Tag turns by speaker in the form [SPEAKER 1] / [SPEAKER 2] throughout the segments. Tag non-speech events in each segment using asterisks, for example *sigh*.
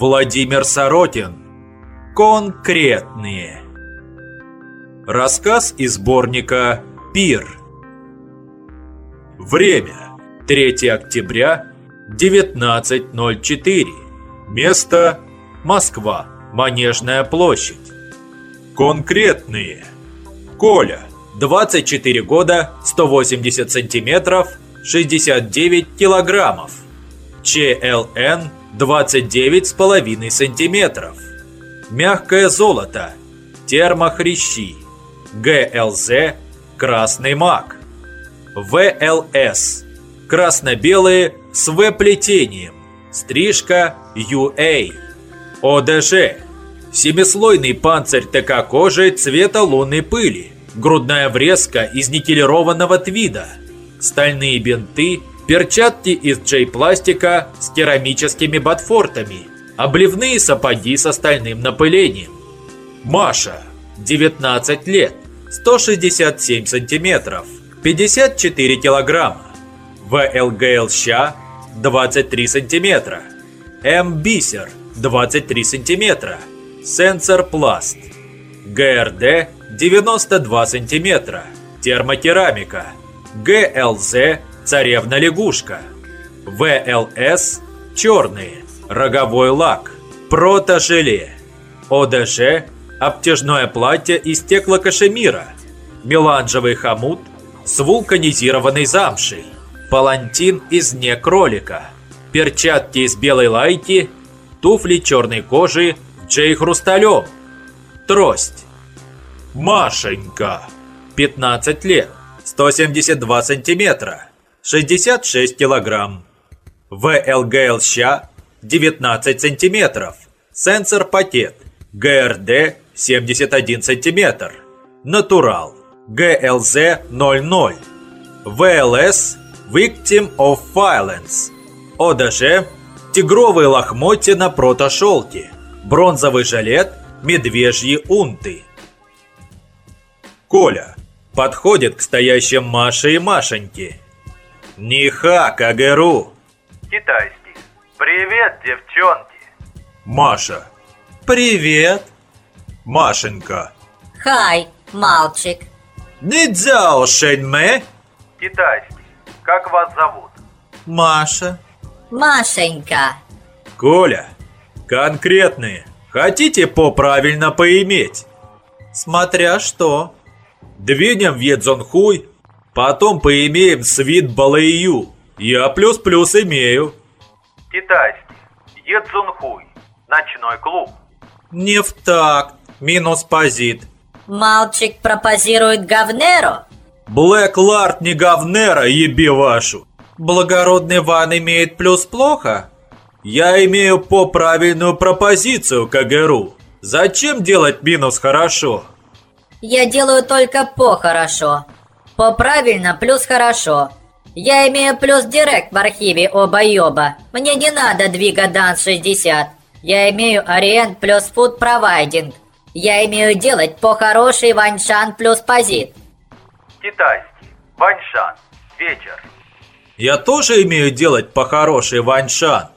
[SPEAKER 1] Владимир Сорокин. Конкретные. Рассказ из сборника «Пир». Время. 3 октября, 19.04. Место. Москва. Манежная площадь. Конкретные. Коля. 24 года, 180 сантиметров, 69 килограммов. ЧЛН 29,5 сантиметров. Мягкое золото. Термохрящи. ГЛЗ Красный мак. ВЛС Красно-белые с В-плетением. Стрижка UA. ОДЖ Семислойный панцирь ТК кожи цвета лунной пыли. Грудная врезка из никелированного твида. Стальные бинты перчатки из джей-пластика с керамическими ботфортами, обливные сапоги с стальным напылением. Маша, 19 лет, 167 сантиметров, 54 килограмма. ВЛГЛ ща, 23 сантиметра. М. Бисер, 23 сантиметра. Сенсор пласт. ГРД, 92 сантиметра. Термокерамика. ГЛЗ Царевна-лягушка. ВЛС – черные. Роговой лак. Протожеле. ОДЖ – обтяжное платье из стеклокашемира. Меланжевый хомут с вулканизированной замшей. Палантин из некролика. Перчатки из белой лайки. Туфли черной кожи Джей Хрусталем. Трость. Машенька. 15 лет. 172 сантиметра. 66 килограмм. ВЛГЛ ща 19 сантиметров. Сенсор пакет. ГРД 71 сантиметр. Натурал. ГЛЗ 00. ВЛС Victim of Violence. ОДЖ Тигровые лохмотья на протошелке. Бронзовый жилет Медвежьи унты. Коля подходит к стоящим Маше и Машеньке. Ниха, Кагеру.
[SPEAKER 2] Китайский. Привет, девчонки.
[SPEAKER 1] Маша. Привет. Машенька.
[SPEAKER 3] Хай, мальчик.
[SPEAKER 1] Нидзяо Шэньмэ.
[SPEAKER 2] Китайский. Как вас зовут?
[SPEAKER 1] Маша.
[SPEAKER 3] Машенька.
[SPEAKER 1] Коля. Конкретные. Хотите по-правильно поиметь? Смотря что. Двинем в Едзонхуй, потом поимеем свит Балаию. Я плюс-плюс имею.
[SPEAKER 2] Китайский. Едзунхуй. Ночной клуб.
[SPEAKER 1] Не в такт. Минус позит.
[SPEAKER 3] Мальчик пропозирует говнеру?
[SPEAKER 1] Блэк Ларт не говнера, еби вашу. Благородный Ван имеет плюс плохо? Я имею по правильную пропозицию, Кагеру. Зачем делать минус хорошо?
[SPEAKER 3] Я делаю только по хорошо. По правильно плюс хорошо. Я имею плюс директ в архиве оба-ёба. Мне не надо двига данс 60. Я имею ориент плюс фуд провайдинг. Я имею делать по хороший ваншан плюс позит.
[SPEAKER 2] Китайский. Ваньшан. Вечер.
[SPEAKER 1] Я тоже имею делать по хорошей ваньшан.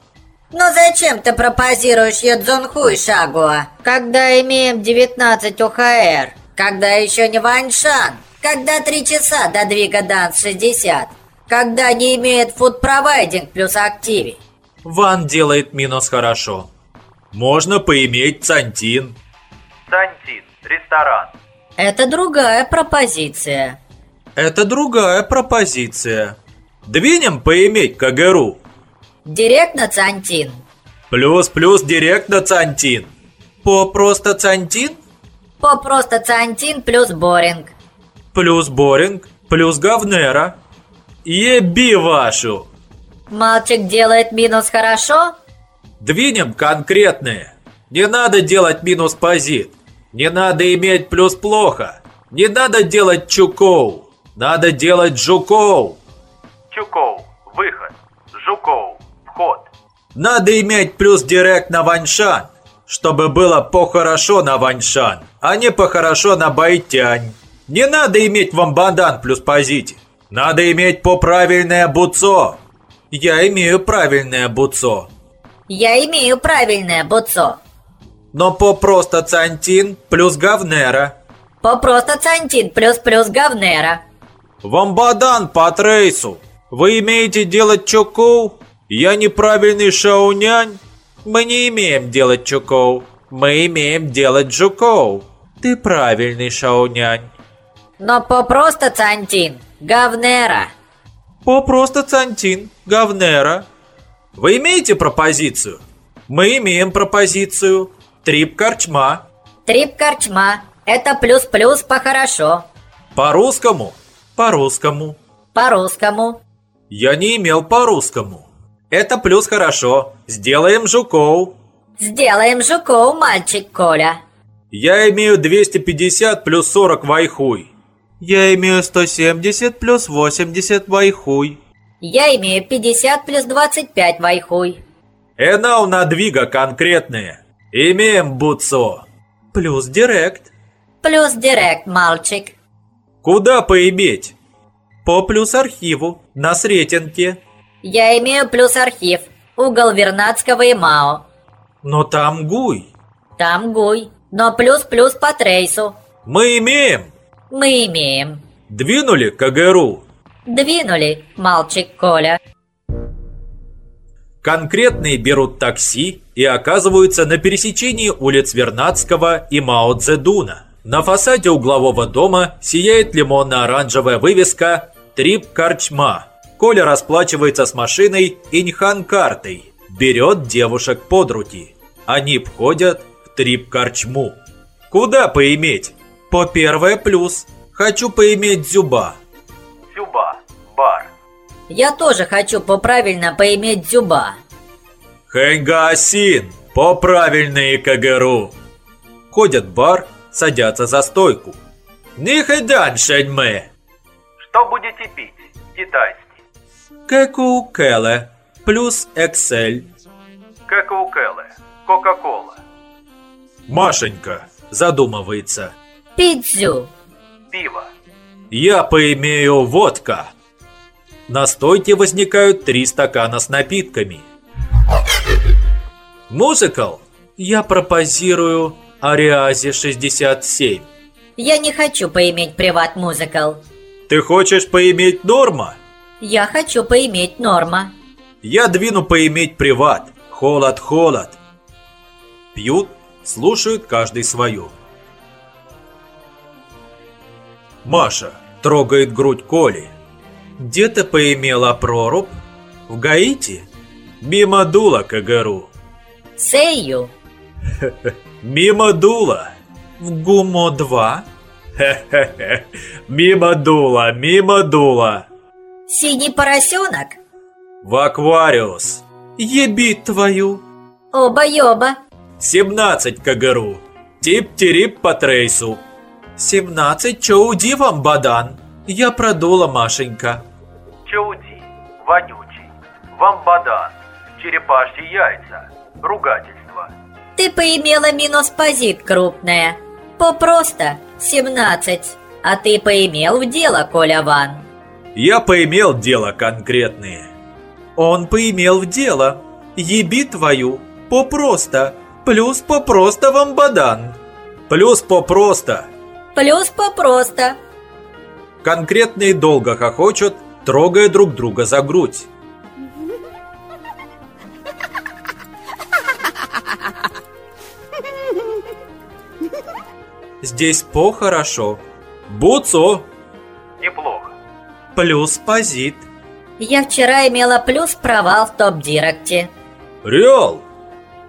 [SPEAKER 3] Но зачем ты пропозируешь Едзунхуй Шагуа, когда имеем 19 УХР? Когда еще не ваншан? Когда 3 часа до двига данс 60? Когда не имеет фуд-провайдинг плюс активи?
[SPEAKER 1] Ван делает минус хорошо. Можно поиметь Цантин.
[SPEAKER 2] Сантин. Ресторан.
[SPEAKER 3] Это другая пропозиция.
[SPEAKER 1] Это другая пропозиция. Двинем поиметь Кагеру.
[SPEAKER 3] Директ на Цантин.
[SPEAKER 1] Плюс-плюс директ на Цантин. По просто Цантин?
[SPEAKER 3] По просто Цантин плюс Боринг.
[SPEAKER 1] Плюс Боринг, плюс Говнера. Еби вашу!
[SPEAKER 3] Мальчик делает минус хорошо?
[SPEAKER 1] Двинем конкретные. Не надо делать минус позит. Не надо иметь плюс плохо. Не надо делать чуков. Надо делать жуков.
[SPEAKER 2] Чуков. Выход. Жуков. Вход.
[SPEAKER 1] Надо иметь плюс директ на ваньшан, чтобы было по-хорошо на ваньшан, а не по-хорошо на байтянь. Не надо иметь вамбандан плюс позите. Надо иметь по правильное буцо. Я имею правильное буцо.
[SPEAKER 3] Я имею правильное буцо.
[SPEAKER 1] Но по просто Цантин плюс Говнера.
[SPEAKER 3] По просто Цантин плюс-плюс Говнера.
[SPEAKER 1] Вамбадан по трейсу. Вы имеете делать чукоу? Я неправильный шаунянь? Мы не имеем делать чукоу. Мы имеем делать жукоу. Ты правильный шаунянь.
[SPEAKER 3] Но по просто Цантин Говнера.
[SPEAKER 1] По просто Цантин, Говнера. Вы имеете пропозицию? Мы имеем пропозицию. Трип корчма.
[SPEAKER 3] Трип корчма. Это плюс-плюс по хорошо.
[SPEAKER 1] По-русскому? По-русскому.
[SPEAKER 3] По-русскому.
[SPEAKER 1] Я не имел по-русскому. Это плюс хорошо. Сделаем жуков.
[SPEAKER 3] Сделаем жуков, мальчик Коля.
[SPEAKER 1] Я имею 250 плюс 40 вайхуй. Я имею 170 плюс 80 вайхуй.
[SPEAKER 3] Я имею 50 плюс 25 вайхуй.
[SPEAKER 1] Энау надвига конкретные. Имеем буцо. Плюс директ.
[SPEAKER 3] Плюс директ, мальчик.
[SPEAKER 1] Куда поиметь? По плюс архиву, на Сретенке.
[SPEAKER 3] Я имею плюс архив. Угол Вернадского и Мао.
[SPEAKER 1] Но там гуй.
[SPEAKER 3] Там гуй. Но плюс-плюс по трейсу.
[SPEAKER 1] Мы имеем.
[SPEAKER 3] Мы имеем.
[SPEAKER 1] Двинули КГРУ.
[SPEAKER 3] Двинули, мальчик Коля.
[SPEAKER 1] Конкретные берут такси и оказываются на пересечении улиц Вернадского и Мао Цзэдуна. На фасаде углового дома сияет лимонно-оранжевая вывеска «Трип Корчма». Коля расплачивается с машиной Инхан-картой, берет девушек под руки. Они входят в Трип Корчму. Куда поиметь? По первое плюс. Хочу поиметь зюба.
[SPEAKER 2] Зюба. Бар.
[SPEAKER 3] Я тоже хочу поправильно поиметь зюба.
[SPEAKER 1] Хэнгасин, по правильной КГРУ. Ходят в бар, садятся за стойку. Нихэдан шэньмэ.
[SPEAKER 2] Что будете пить? Китайский.
[SPEAKER 1] Кэку кэлэ. Плюс Excel.
[SPEAKER 2] Какаукеле. Кока-кола.
[SPEAKER 1] Машенька задумывается.
[SPEAKER 3] Пиццу.
[SPEAKER 2] Пиво.
[SPEAKER 1] Я поимею водка. На стойке возникают три стакана с напитками. Музыкал. Я пропозирую Ариазе 67.
[SPEAKER 3] Я не хочу поиметь приват-музыкал.
[SPEAKER 1] Ты хочешь поиметь Норма?
[SPEAKER 3] Я хочу поиметь норма.
[SPEAKER 1] Я двину поиметь приват. Холод, холод. Пьют, слушают каждый свою. Маша трогает грудь Коли. Где ты поимела прорубь? В Гаити? Мимо дула КГРУ.
[SPEAKER 3] Сею. *laughs*
[SPEAKER 1] Мимо дула. В ГУМО-2? Хе-хе-хе. *laughs* Мимо дула, мимо дула.
[SPEAKER 3] Синий поросенок.
[SPEAKER 1] В Аквариус. Ебить твою.
[SPEAKER 3] Оба-ёба.
[SPEAKER 1] 17 КГРУ. Тип-тирип по трейсу. 17 чоуди вам, бадан. Я продула, Машенька.
[SPEAKER 2] Чауди. Вонючий. Вамбадан. Черепашьи яйца. Ругательство.
[SPEAKER 3] Ты поимела минус позит крупная. Попросто 17. А ты поимел в дело, Коля Ван.
[SPEAKER 1] Я поимел дело конкретные. Он поимел в дело. Еби твою. Попросто. Плюс попросто вам, бадан. Плюс попросто.
[SPEAKER 3] Плюс попросто.
[SPEAKER 1] Конкретные долго хохочут, трогая друг друга за грудь. Здесь по хорошо. Буцо.
[SPEAKER 2] Неплохо.
[SPEAKER 1] Плюс позит.
[SPEAKER 3] Я вчера имела плюс провал в топ-директе.
[SPEAKER 1] Реал.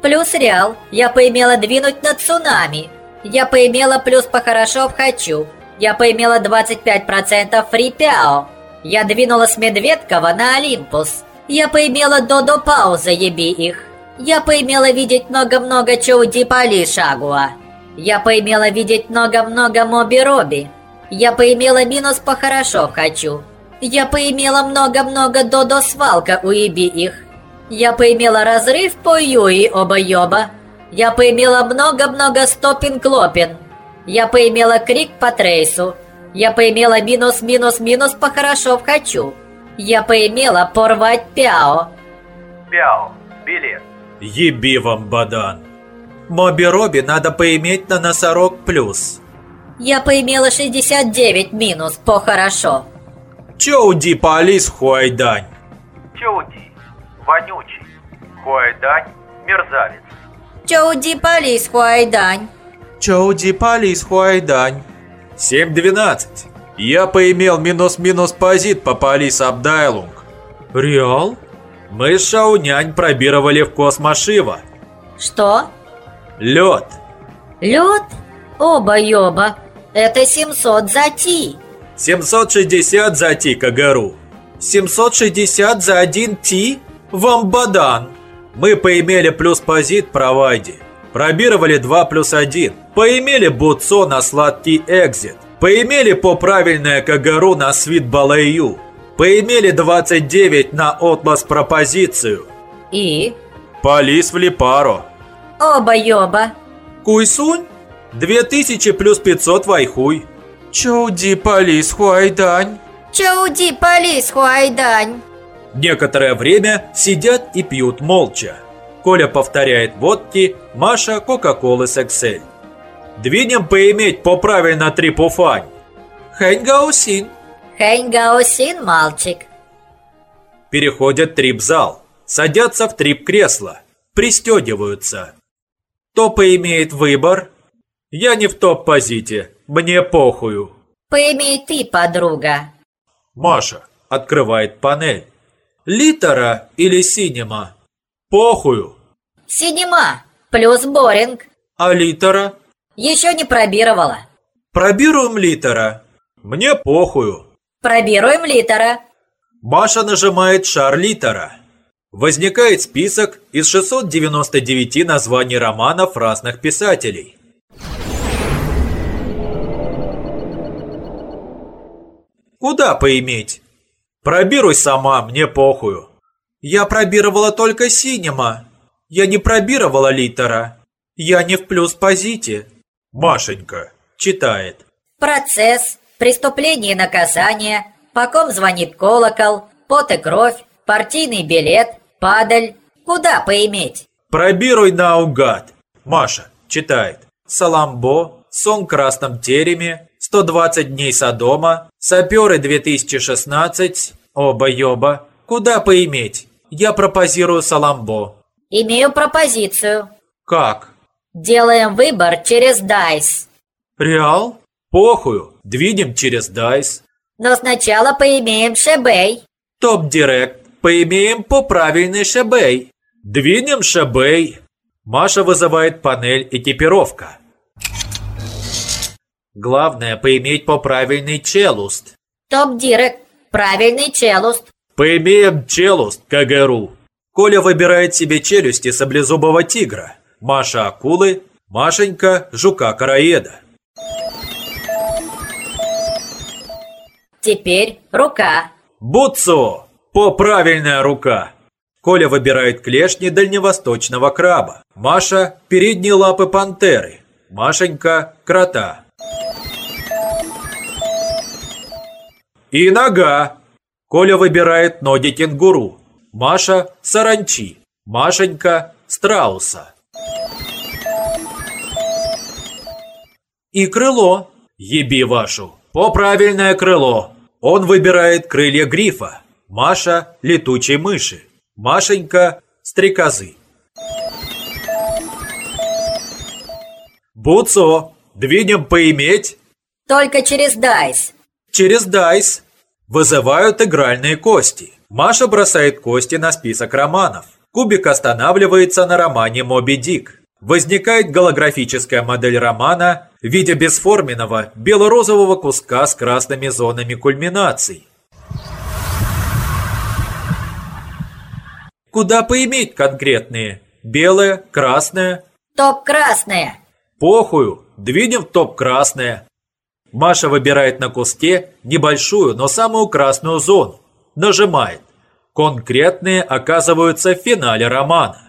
[SPEAKER 3] Плюс реал. Я поимела двинуть на цунами. Я поимела плюс по хорошо в хочу. Я поимела 25% фри пяо. Я двинула с Медведкова на Олимпус. Я поимела до-до паузы еби их. Я поимела видеть много-много чауди пали шагуа. Я поимела видеть много-много моби роби. Я поимела минус по хорошо в хочу. Я поимела много-много до-до свалка уеби их. Я поимела разрыв по юи оба-ёба. Я поимела много-много стопин-клопин. Я поимела крик по трейсу. Я поимела минус-минус-минус по хорошо в хочу. Я поимела порвать пяо.
[SPEAKER 2] Пяо. Билет.
[SPEAKER 1] Еби вам, Бадан. Моби Робби надо поиметь на носорог плюс.
[SPEAKER 3] Я поимела 69 минус по хорошо.
[SPEAKER 1] Чоуди Полис Хуайдань.
[SPEAKER 2] Чоуди. Вонючий. Хуайдань. Мерзавец.
[SPEAKER 3] Чоуди полис Хуайдань.
[SPEAKER 1] Чоуди Полис Хуайдань. 7-12. Я поимел минус-минус позит по Полис Абдайлунг. Реал? Мы с Шаунянь пробировали в космошива.
[SPEAKER 3] Что?
[SPEAKER 1] Лед.
[SPEAKER 3] Лед? Оба-ёба. Это 700 за Ти.
[SPEAKER 1] 760 за Ти Кагару. 760 за один Ти? Вамбадан. Мы поимели плюс позит провайде. Пробировали 2 плюс 1. Поимели Буцо на сладкий экзит. Поимели по правильное Кагару на свит Балаю. Поимели 29 на отлас пропозицию.
[SPEAKER 3] И?
[SPEAKER 1] Полис в Липаро.
[SPEAKER 3] Оба-ёба.
[SPEAKER 1] Куйсунь? 2000 плюс 500 вайхуй. Чоуди Полис Хуайдань.
[SPEAKER 3] Чоуди полис Хуайдань.
[SPEAKER 1] Некоторое время сидят и пьют молча. Коля повторяет водки, Маша Кока-Колы с Excel. Двинем поиметь по правильно трипуфань. Хэньгаусин.
[SPEAKER 3] Хэньгаосин, мальчик.
[SPEAKER 1] Переходят трип-зал. Садятся в трип-кресло. Пристегиваются. Топа имеет выбор. Я не в топ-позите. Мне похую.
[SPEAKER 3] Поимей ты, подруга.
[SPEAKER 1] Маша открывает панель. Литера или синема? Похую.
[SPEAKER 3] Синема плюс боринг.
[SPEAKER 1] А литера?
[SPEAKER 3] Еще не пробировала.
[SPEAKER 1] Пробируем литера. Мне похую.
[SPEAKER 3] Пробируем литера.
[SPEAKER 1] Маша нажимает шар литера. Возникает список из 699 названий романов разных писателей. Куда поиметь? Пробируй сама, мне похую. Я пробировала только синема. Я не пробировала литера. Я не в плюс позите. Машенька читает.
[SPEAKER 3] Процесс, преступление и наказание, по ком звонит колокол, пот и кровь, партийный билет, падаль. Куда поиметь?
[SPEAKER 1] Пробируй наугад. Маша читает. Саламбо, сон в красном тереме, 120 дней Содома, саперы 2016, оба-ёба. Куда поиметь? Я пропозирую Саламбо.
[SPEAKER 3] Имею пропозицию.
[SPEAKER 1] Как?
[SPEAKER 3] Делаем выбор через DICE.
[SPEAKER 1] Реал? Похую. Двинем через Дайс.
[SPEAKER 3] Но сначала поимеем Шебей.
[SPEAKER 1] Топ-директ. Поимеем по правильной Шебей. Двинем Шебей. Маша вызывает панель экипировка. Главное поиметь по правильный челюст.
[SPEAKER 3] Топ-директ. Правильный челюст.
[SPEAKER 1] Поимеем челюст, КГРУ. Коля выбирает себе челюсти саблезубого тигра. Маша акулы, Машенька жука-караеда.
[SPEAKER 3] Теперь рука.
[SPEAKER 1] Буцо! По правильная рука. Коля выбирает клешни дальневосточного краба. Маша – передние лапы пантеры. Машенька – крота. И нога. Коля выбирает ноги кенгуру. Маша – саранчи. Машенька – страуса. И крыло. Еби вашу. По правильное крыло. Он выбирает крылья грифа. Маша – летучей мыши. Машенька – стрекозы. Буцо, двинем поиметь
[SPEAKER 3] Только через DICE.
[SPEAKER 1] через дайс. Вызывают игральные кости. Маша бросает кости на список романов. Кубик останавливается на романе «Моби Дик». Возникает голографическая модель романа в виде бесформенного бело-розового куска с красными зонами кульминаций. Куда поиметь конкретные? Белое, красное?
[SPEAKER 3] Топ красная.
[SPEAKER 1] Похую, двинем топ красное. Маша выбирает на куске небольшую, но самую красную зону. Нажимает. Конкретные оказываются в финале романа.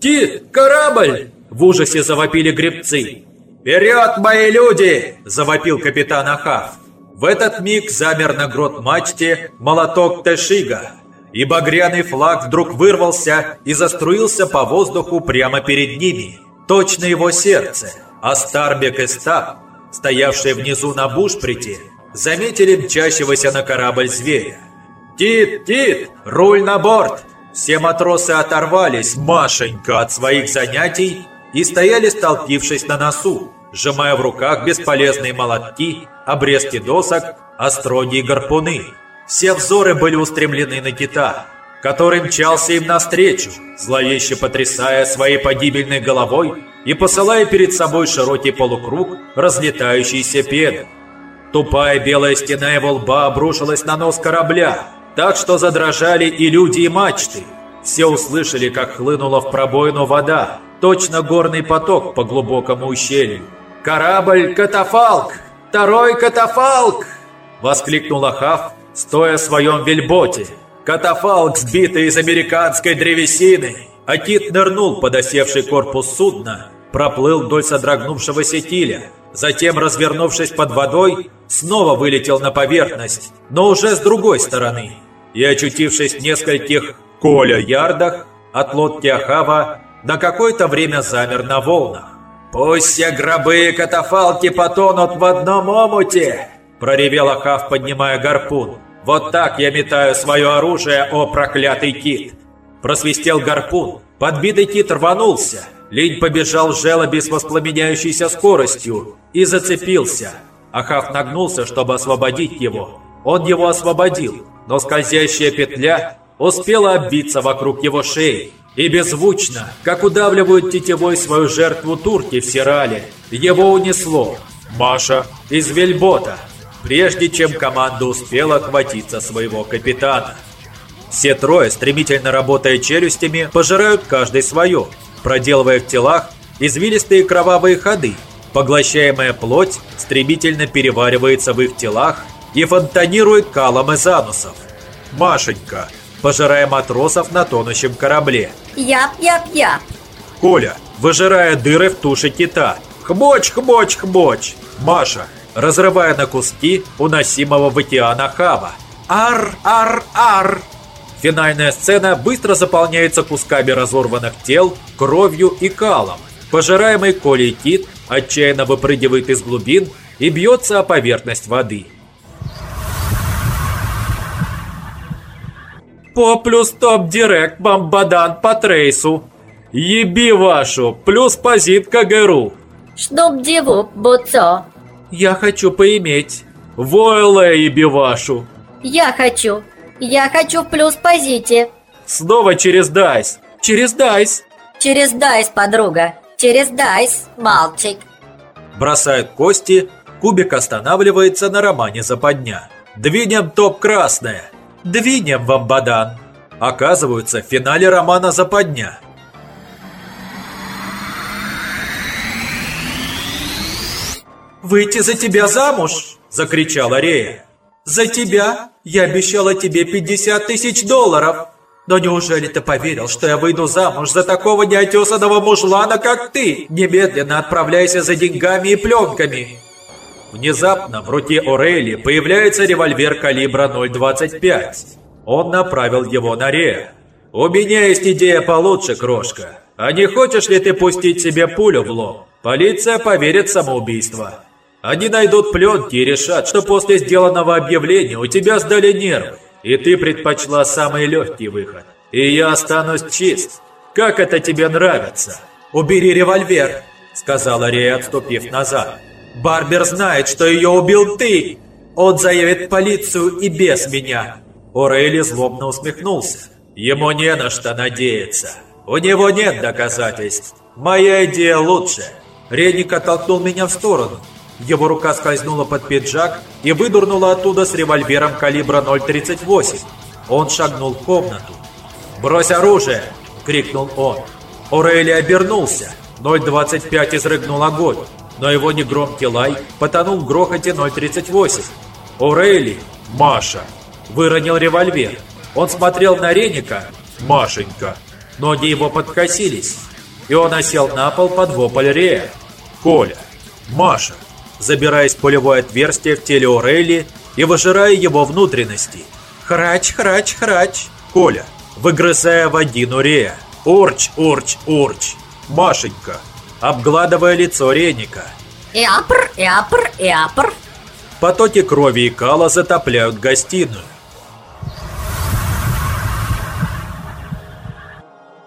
[SPEAKER 1] «Кит! Корабль!» – в ужасе завопили гребцы. «Вперед, мои люди!» – завопил капитан Ахав. В этот миг замер на грот мачте молоток Тешига, и багряный флаг вдруг вырвался и заструился по воздуху прямо перед ними. Точно его сердце, а Старбек и Стаб, стоявшие внизу на бушприте, заметили мчащегося на корабль зверя. «Тит, Тит, руль на борт!» Все матросы оторвались Машенька от своих занятий и стояли столпившись на носу, сжимая в руках бесполезные молотки, обрезки досок, остроги и гарпуны. Все взоры были устремлены на кита, который мчался им навстречу, зловеще потрясая своей погибельной головой и посылая перед собой широкий полукруг разлетающейся пены. Тупая белая стена его лба обрушилась на нос корабля, так что задрожали и люди, и мачты. Все услышали, как хлынула в пробоину вода, точно горный поток по глубокому ущелью. «Корабль катафалк! Второй катафалк!» Воскликнул Ахав, стоя в своем вельботе. Катафалк, сбитый из американской древесины. Акит нырнул под осевший корпус судна, проплыл вдоль содрогнувшегося киля, затем, развернувшись под водой, снова вылетел на поверхность, но уже с другой стороны и, очутившись в нескольких коля-ярдах от лодки Ахава, на какое-то время замер на волнах. «Пусть все гробы и катафалки потонут в одном омуте!» Проревел Ахав, поднимая гарпун. «Вот так я метаю свое оружие, о проклятый кит!» Просвистел гарпун, подбитый кит рванулся. Линь побежал в желобе с воспламеняющейся скоростью и зацепился. Ахав нагнулся, чтобы освободить его. Он его освободил, но скользящая петля успела обвиться вокруг его шеи. И беззвучно, как удавливают тетевой свою жертву турки в Сирале, его унесло. Маша из вельбота, прежде чем команда успела хватиться своего капитана. Все трое, стремительно работая челюстями, пожирают каждый свое, проделывая в телах извилистые кровавые ходы. Поглощаемая плоть стремительно переваривается в их телах и фонтанирует калом из анусов. Машенька, пожирая матросов на тонущем корабле.
[SPEAKER 3] Яп-яп-яп.
[SPEAKER 1] Коля, выжирая дыры в туше кита. Хбоч, хбоч, хбоч. Маша, разрывая на куски уносимого в океан Ахава. Ар, ар, ар. Финальная сцена быстро заполняется кусками разорванных тел, кровью и калом. Пожираемый Колей кит отчаянно выпрыгивает из глубин и бьется о поверхность воды. По плюс топ-директ бомбадан по трейсу. Еби вашу, плюс позит КГРУ.
[SPEAKER 3] Чтоб деву, буцо.
[SPEAKER 1] Я хочу поиметь. Войле еби вашу.
[SPEAKER 3] Я хочу. Я хочу в плюс позите.
[SPEAKER 1] Снова через дайс. Через дайс.
[SPEAKER 3] Через дайс, подруга. Через дайс, мальчик.
[SPEAKER 1] Бросают кости. Кубик останавливается на романе западня. Двинем топ красное. Двинем, Вамбадан. Оказываются в финале романа западня. «Выйти за тебя замуж?» – закричала Рея. «За тебя? Я обещала тебе 50 тысяч долларов!» «Но неужели ты поверил, что я выйду замуж за такого неотесанного мужлана, как ты? Немедленно отправляйся за деньгами и пленками!» Внезапно в руке Орейли появляется револьвер калибра 0.25. Он направил его на Рея. «У меня есть идея получше, крошка. А не хочешь ли ты пустить себе пулю в лоб? Полиция поверит в самоубийство. Они найдут пленки и решат, что после сделанного объявления у тебя сдали нервы, и ты предпочла самый легкий выход. И я останусь чист. Как это тебе нравится? Убери револьвер, сказала Рея, отступив назад. Барбер знает, что ее убил ты. Он заявит полицию и без меня. Орейли злобно усмехнулся. Ему не на что надеяться. У него нет доказательств. Моя идея лучше. Реник оттолкнул меня в сторону. Его рука скользнула под пиджак и выдурнула оттуда с револьвером калибра 0.38. Он шагнул в комнату. «Брось оружие!» — крикнул он. Орейли обернулся. 0.25 изрыгнул огонь, но его негромкий лай потонул в грохоте 0.38. Орейли, Маша, выронил револьвер. Он смотрел на Реника, Машенька. Ноги его подкосились, и он осел на пол под вопль Рея. «Коля! Маша! Забираясь в пулевое отверстие в теле Орели и выжирая его внутренности. «Храч, храч, храч!» Коля, выгрызая вагину Рея. «Урч, урч, урч!» Машенька, обгладывая лицо Реника.
[SPEAKER 3] Иапр, иапр, иапр.
[SPEAKER 1] Потоки крови и кала затопляют гостиную.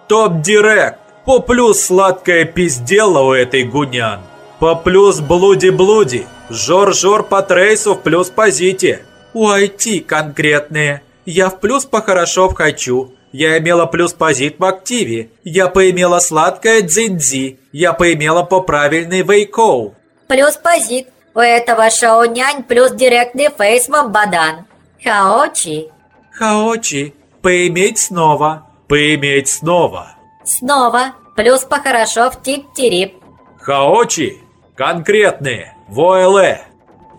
[SPEAKER 1] Топ-директ! По плюс сладкое пиздело у этой гунян. По плюс блуди-блуди. Жор-жор по трейсу в плюс позите. UIT конкретные. Я в плюс по хорошо хочу. Я имела плюс позит в активе. Я поимела сладкое дзиндзи. Я поимела по правильный вейкоу.
[SPEAKER 3] Плюс позит. У этого шоу нянь плюс директный фейс Мамбадан. Хаочи.
[SPEAKER 1] Хаочи. Поиметь снова. Поиметь снова.
[SPEAKER 3] Снова. Плюс по хорошо в тип-тирип.
[SPEAKER 1] Хаочи. Конкретные. ВОЛЭ.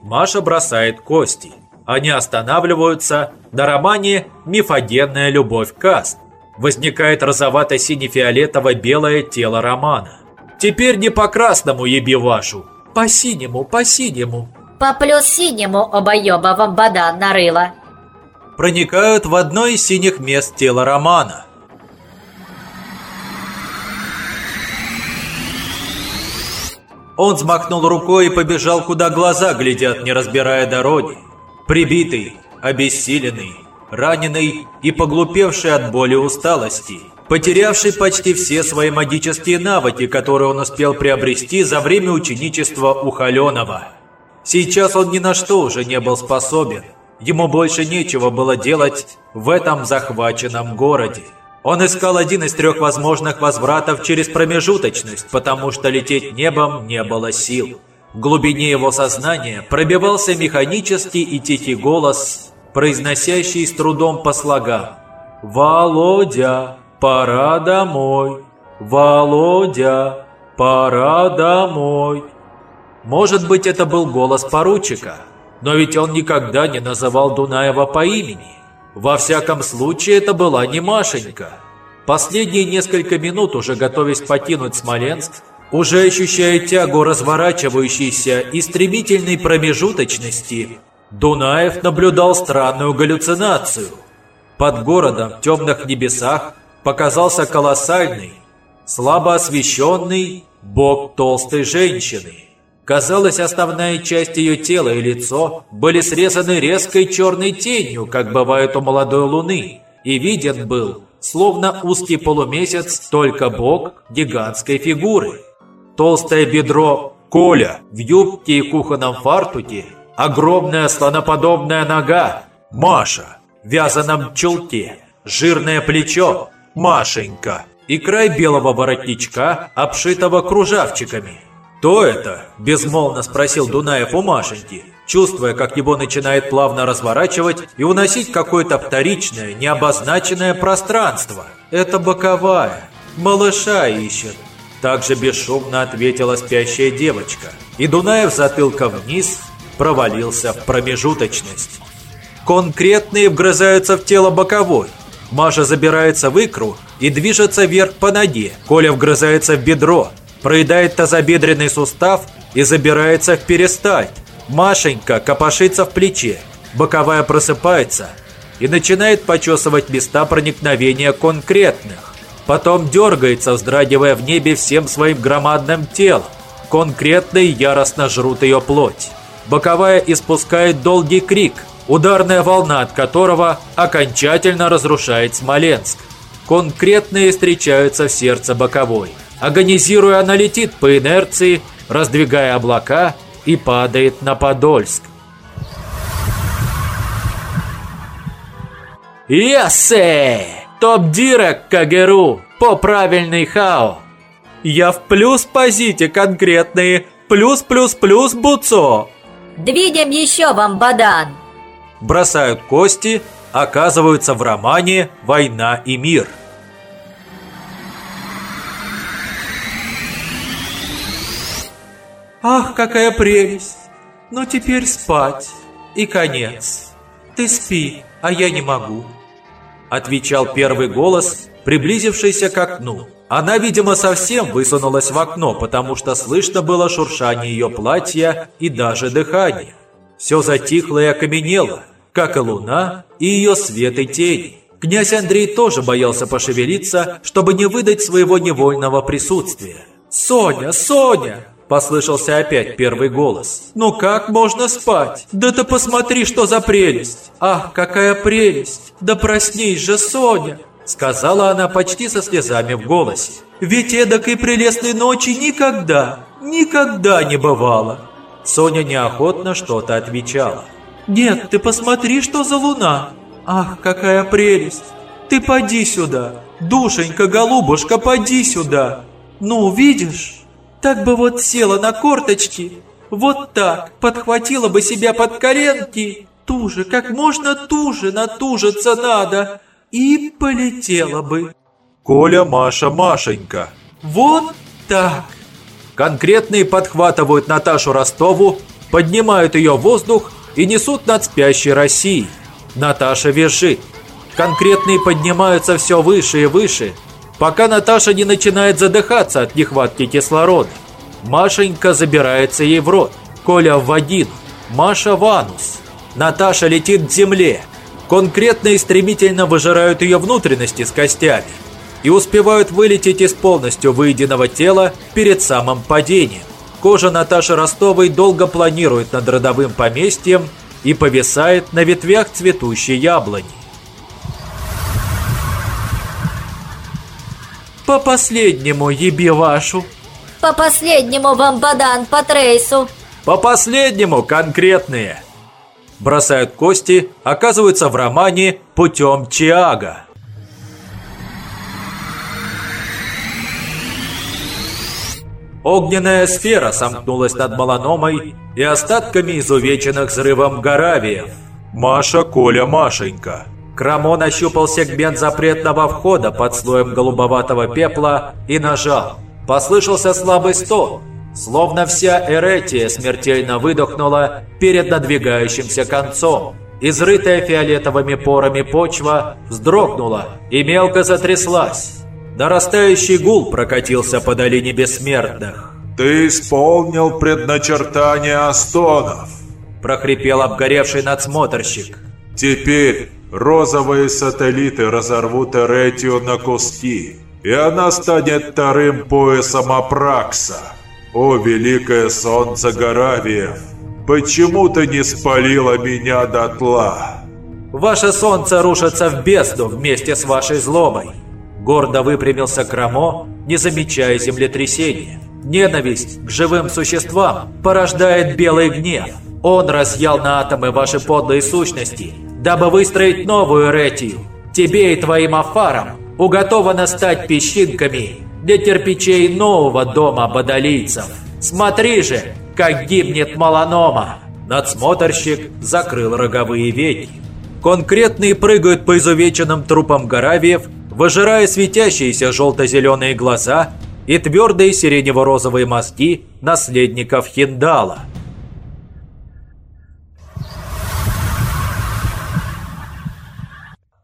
[SPEAKER 1] Маша бросает кости. Они останавливаются на романе «Мифогенная любовь Каст». Возникает розовато-сине-фиолетово-белое тело романа. Теперь не по красному еби вашу, по синему, по синему.
[SPEAKER 3] По плюс синему обоеба Мамбадан нарыла.
[SPEAKER 1] Проникают в одно из синих мест тела романа. Он взмахнул рукой и побежал, куда глаза глядят, не разбирая дороги. Прибитый, обессиленный, раненый и поглупевший от боли и усталости, потерявший почти все свои магические навыки, которые он успел приобрести за время ученичества у Халенова. Сейчас он ни на что уже не был способен. Ему больше нечего было делать в этом захваченном городе. Он искал один из трех возможных возвратов через промежуточность, потому что лететь небом не было сил. В глубине его сознания пробивался механический и тихий голос, произносящий с трудом по слогам. «Володя, пора домой! Володя, пора домой!» Может быть, это был голос поручика, но ведь он никогда не называл Дунаева по имени. Во всяком случае, это была не Машенька. Последние несколько минут, уже готовясь покинуть Смоленск, уже ощущая тягу разворачивающейся и стремительной промежуточности, Дунаев наблюдал странную галлюцинацию. Под городом в темных небесах показался колоссальный, слабо освещенный бок толстой женщины. Казалось, основная часть ее тела и лицо были срезаны резкой черной тенью, как бывает у молодой луны, и виден был, словно узкий полумесяц, только бок гигантской фигуры. Толстое бедро Коля в юбке и кухонном фартуке, огромная слоноподобная нога Маша в вязаном чулке, жирное плечо Машенька и край белого воротничка, обшитого кружавчиками – «Кто это?» – безмолвно спросил Дунаев у Машеньки, чувствуя, как его начинает плавно разворачивать и уносить какое-то вторичное, необозначенное пространство. «Это боковая. Малыша ищет». Также бесшумно ответила спящая девочка. И Дунаев затылка вниз провалился в промежуточность. Конкретные вгрызаются в тело боковой. Маша забирается в икру и движется вверх по ноге. Коля вгрызается в бедро, проедает тазобедренный сустав и забирается в перестать. Машенька копошится в плече, боковая просыпается и начинает почесывать места проникновения конкретных. Потом дергается, вздрагивая в небе всем своим громадным телом. Конкретные яростно жрут ее плоть. Боковая испускает долгий крик, ударная волна от которого окончательно разрушает Смоленск. Конкретные встречаются в сердце боковой. Агонизируя, она летит по инерции, раздвигая облака и падает на Подольск. Ясе! Топ-дирек Кагеру по правильный хао. Я в плюс позите конкретные. Плюс-плюс-плюс буцо.
[SPEAKER 3] Двинем еще вам, Бадан.
[SPEAKER 1] Бросают кости, оказываются в романе «Война и мир». Ах, какая прелесть! Ну теперь спать. И конец. Ты спи, а я не могу. Отвечал первый голос, приблизившийся к окну. Она, видимо, совсем высунулась в окно, потому что слышно было шуршание ее платья и даже дыхание. Все затихло и окаменело, как и луна и ее свет и тени. Князь Андрей тоже боялся пошевелиться, чтобы не выдать своего невольного присутствия. «Соня, Соня!» – послышался опять первый голос. «Ну как можно спать? Да ты посмотри, что за прелесть! Ах, какая прелесть! Да проснись же, Соня!» Сказала она почти со слезами в голосе. «Ведь эдакой прелестной ночи никогда, никогда не бывало!» Соня неохотно что-то отвечала. «Нет, ты посмотри, что за луна! Ах, какая прелесть! Ты поди сюда! Душенька, голубушка, поди сюда! Ну, видишь? Так бы вот села на корточки, вот так, подхватила бы себя под коленки, туже, как можно туже натужиться надо, и полетела бы.
[SPEAKER 4] Коля, Маша, Машенька.
[SPEAKER 1] Вот так. Конкретные подхватывают Наташу Ростову, поднимают ее в воздух и несут над спящей Россией. Наташа визжит. Конкретные поднимаются все выше и выше, пока Наташа не начинает задыхаться от нехватки кислорода. Машенька забирается ей в рот, Коля в вагину, Маша в анус. Наташа летит к земле, конкретно и стремительно выжирают ее внутренности с костями и успевают вылететь из полностью выеденного тела перед самым падением. Кожа Наташи Ростовой долго планирует над родовым поместьем и повисает на ветвях цветущей яблони. По последнему еби вашу.
[SPEAKER 3] По последнему вам бадан по трейсу.
[SPEAKER 1] По последнему конкретные бросают кости, оказываются в романе «Путем Чиага». Огненная сфера сомкнулась над Маланомой и остатками изувеченных взрывом Горавиев.
[SPEAKER 4] Маша, Коля, Машенька.
[SPEAKER 1] Крамон ощупал сегмент запретного входа под слоем голубоватого пепла и нажал. Послышался слабый стон, Словно вся Эретия смертельно выдохнула перед надвигающимся концом. Изрытая фиолетовыми порами почва вздрогнула и мелко затряслась. Нарастающий гул прокатился по долине бессмертных.
[SPEAKER 4] «Ты исполнил предначертание Астонов!»
[SPEAKER 1] прохрипел обгоревший надсмотрщик.
[SPEAKER 4] «Теперь розовые сателлиты разорвут Эретию на куски, и она станет вторым поясом Апракса!» «О, великое солнце Горавиев, почему ты не спалила меня дотла?»
[SPEAKER 1] «Ваше солнце рушится в бездну вместе с вашей злобой!» Гордо выпрямился Крамо, не замечая землетрясения. Ненависть к живым существам порождает белый гнев. Он разъял на атомы ваши подлые сущности, дабы выстроить новую Ретию. Тебе и твоим афарам уготовано стать песчинками для кирпичей нового дома бодолийцев. Смотри же, как гибнет маланома!» Надсмотрщик закрыл роговые веки. Конкретные прыгают по изувеченным трупам Горавиев, выжирая светящиеся желто-зеленые глаза и твердые сиренево-розовые мозги наследников Хиндала.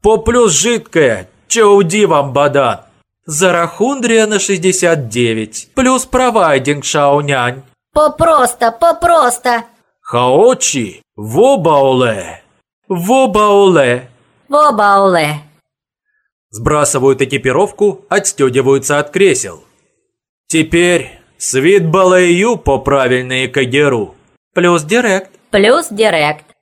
[SPEAKER 1] По плюс жидкая, чауди вам, бадан! Зарахундрия на 69, плюс провайдинг Шаонянь.
[SPEAKER 3] Попросто, попросто.
[SPEAKER 1] Хаочи, вобауле. Вобауле.
[SPEAKER 3] Вобауле.
[SPEAKER 1] Сбрасывают экипировку, отстегиваются от кресел. Теперь свит балаю по правильной кагеру. Плюс директ.
[SPEAKER 3] Плюс директ.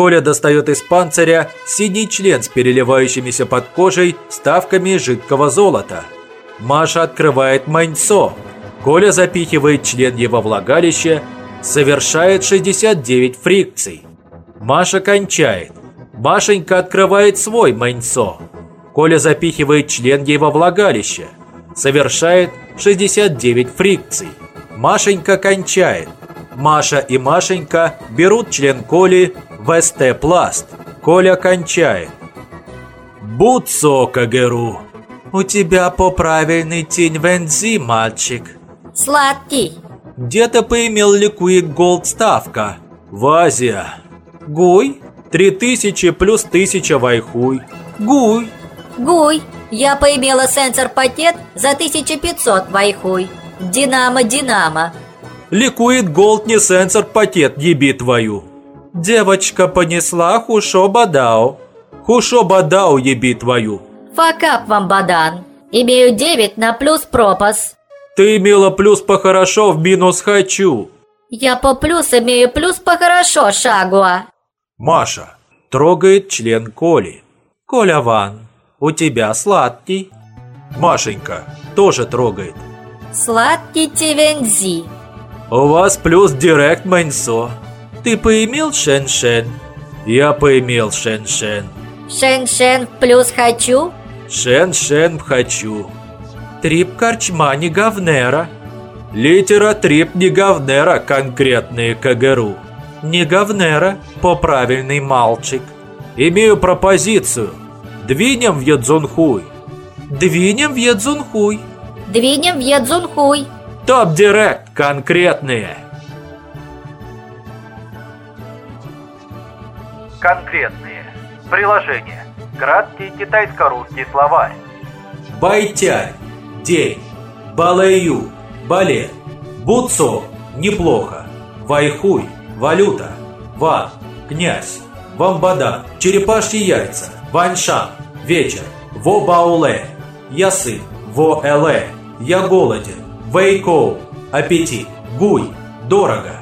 [SPEAKER 1] Коля достает из панциря синий член с переливающимися под кожей ставками жидкого золота. Маша открывает маньцо. Коля запихивает член его влагалище, совершает 69 фрикций. Маша кончает. Машенька открывает свой маньцо. Коля запихивает член ей во влагалище. Совершает 69 фрикций. Машенька кончает. Маша и Машенька берут член Коли в СТ-пласт. Коля кончает. Буцо, Кагеру. У тебя поправильный тень вензи, мальчик.
[SPEAKER 3] Сладкий.
[SPEAKER 1] Где-то поимел ликуик голд ставка. Вазия. Гуй. Три тысячи плюс тысяча вайхуй. Гуй.
[SPEAKER 3] Гуй. Я поимела сенсор-пакет за 1500 вайхуй. Динамо-динамо.
[SPEAKER 1] Ликует голд не сенсор пакет, еби твою. Девочка понесла хушо бадау. Хушо бадау, еби твою.
[SPEAKER 3] Факап вам, бадан. Имею 9 на плюс пропас.
[SPEAKER 1] Ты имела плюс по хорошо в минус хочу.
[SPEAKER 3] Я по плюс имею плюс по хорошо, Шагуа.
[SPEAKER 1] Маша трогает член Коли. Коля Ван, у тебя сладкий. Машенька тоже трогает.
[SPEAKER 3] Сладкий Тивензи.
[SPEAKER 1] У вас плюс директ Мэнсо. Ты поимел Шен-Шен? Я поимел Шен-Шен.
[SPEAKER 3] Шен-шен плюс хочу.
[SPEAKER 1] Шен-Шен хочу. Трип корчма не говнера. Литера трип не говнера конкретные КГРУ. Не говнера, поправильный мальчик. Имею пропозицию. Двинем в Ядзунхуй. Двинем в Ядзунхуй.
[SPEAKER 3] Двинем в Ядзунхуй.
[SPEAKER 1] Топ-директ конкретные.
[SPEAKER 2] Конкретные. Приложение. Краткий китайско-русский словарь.
[SPEAKER 1] Байтянь, день, Балэю, балет, Буцо, неплохо, Вайхуй, валюта, Ван, князь, Вамбадан, черепашьи яйца, Ваньшан, вечер, Во Бауле, я сын, Во Эле, я голоден, Вейкоу, аппетит, Гуй, дорого,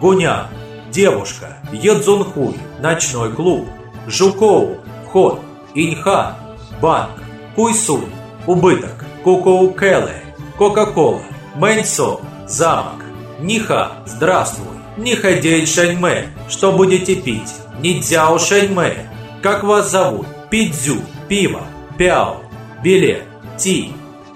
[SPEAKER 1] Гуня, девушка, Едзунхуй, ночной клуб, Жукоу, вход, Иньхан, банк, Куйсунь, убыток, Кукоу Келе, Кока-Кола, Мэньсо, замок, Ниха, здравствуй, Ниходей Шэньмэ, что будете пить? Нидзяо Шэньмэ, как вас зовут? Пидзю, пиво, пяо, билет, ти,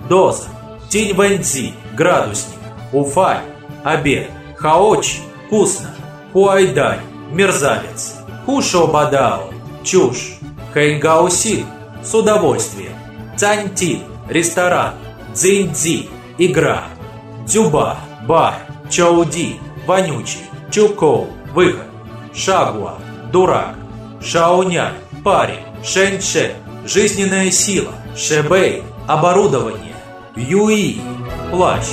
[SPEAKER 1] доза, тинь вэньцзи, градусник, уфай, обед, хаочи, вкусно, хуайдань, мерзавец, хушо бадао, чушь, хэньгаосин, с удовольствием, цаньтин, ресторан, дзиньцзи, игра, дзюба, бар, чауди, вонючий, чукоу, выход, шагуа, дурак, шаонянь, парень, шэньшэн, жизненная сила, шебэй, оборудование, юи, плащ,